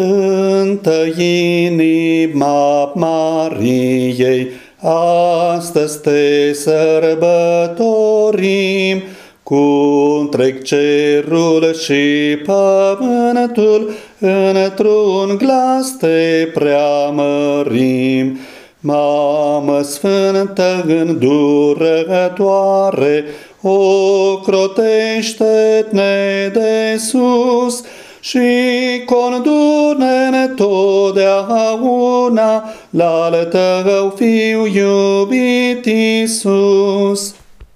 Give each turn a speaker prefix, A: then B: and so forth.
A: Sfântă inima Mariei, astăzi te sărbătorim, cu întreg cerul și pământul, într-un glas te preamărim. Mamă sfântă îndurătoare, o crotește-ne de sus și condune-ne totdeauna la al tău fiu iubit Iisus.